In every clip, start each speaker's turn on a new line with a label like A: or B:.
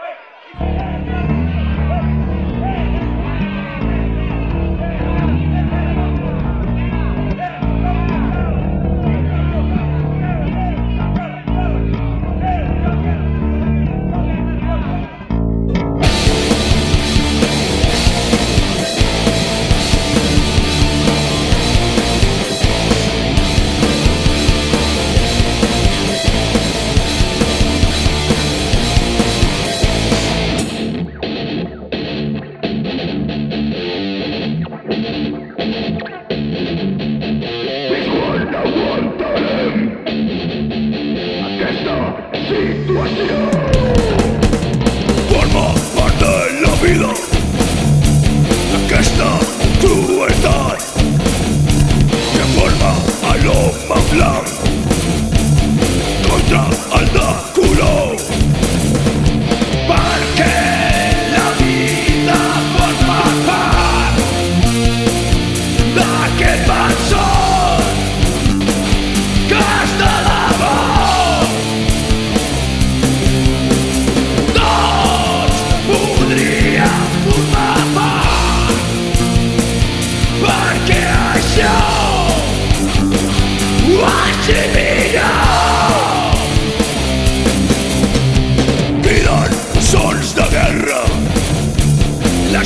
A: Wait. Forma parte de la vida aquesta crueldad que forma al hombre blanco.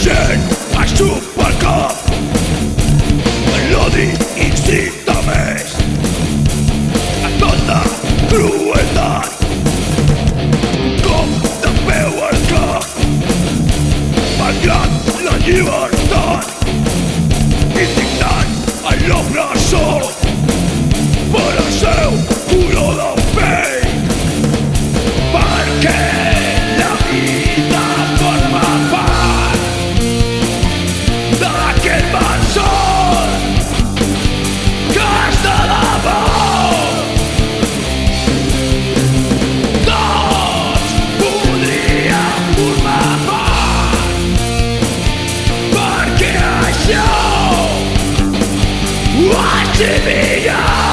A: dzień na szczuparka Lody i excitamest A tonna crueldad Com de peu al cap Malgrat la llibertat Indignant a l'obra Divina